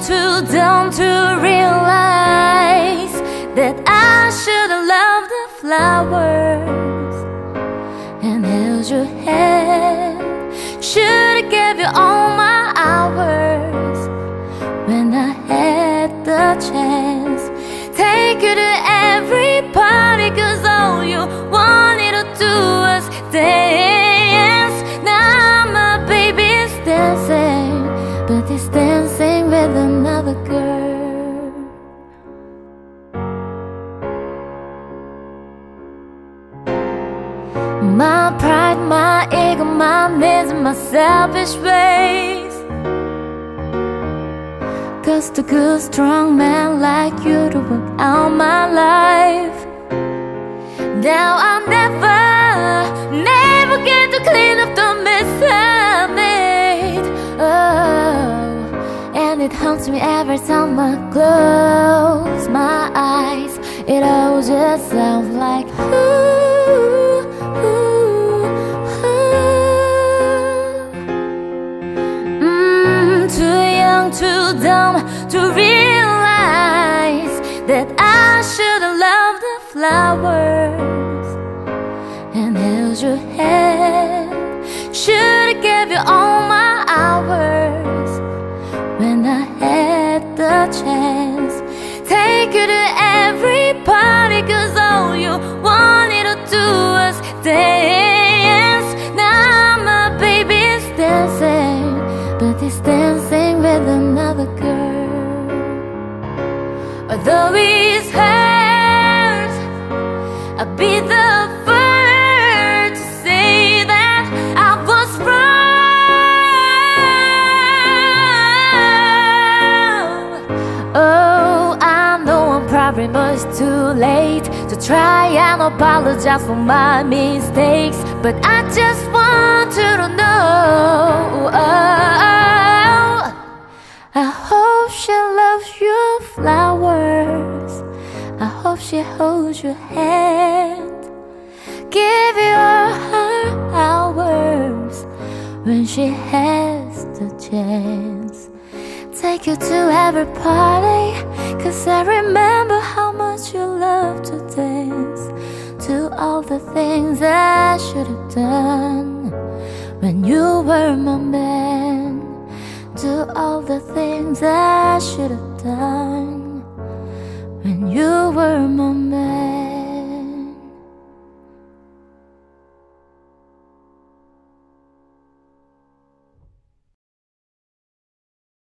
too dumb to realize that I should have loved the flowers My pride, my ego, my needs, my selfish ways. Cause the good, strong man like you to work out my life. Now I'll never, never get to clean up the mess I made. Oh, and it haunts me every time I close my eyes. It all just sounds like too dumb to realize that I should have loved the flowers and held your hand. Should have gave you all Although he's hurt, I'll be the first to say that I was wrong. Oh, I know I'm probably much too late to try and apologize for my mistakes, but I just want you to know. Oh, I hope she loves your flowers. She holds your hand. Give you her hours when she has the chance. Take you to every party, cause I remember how much you love to dance. To all the things I should have done when you were my man. Do all the things I should have done.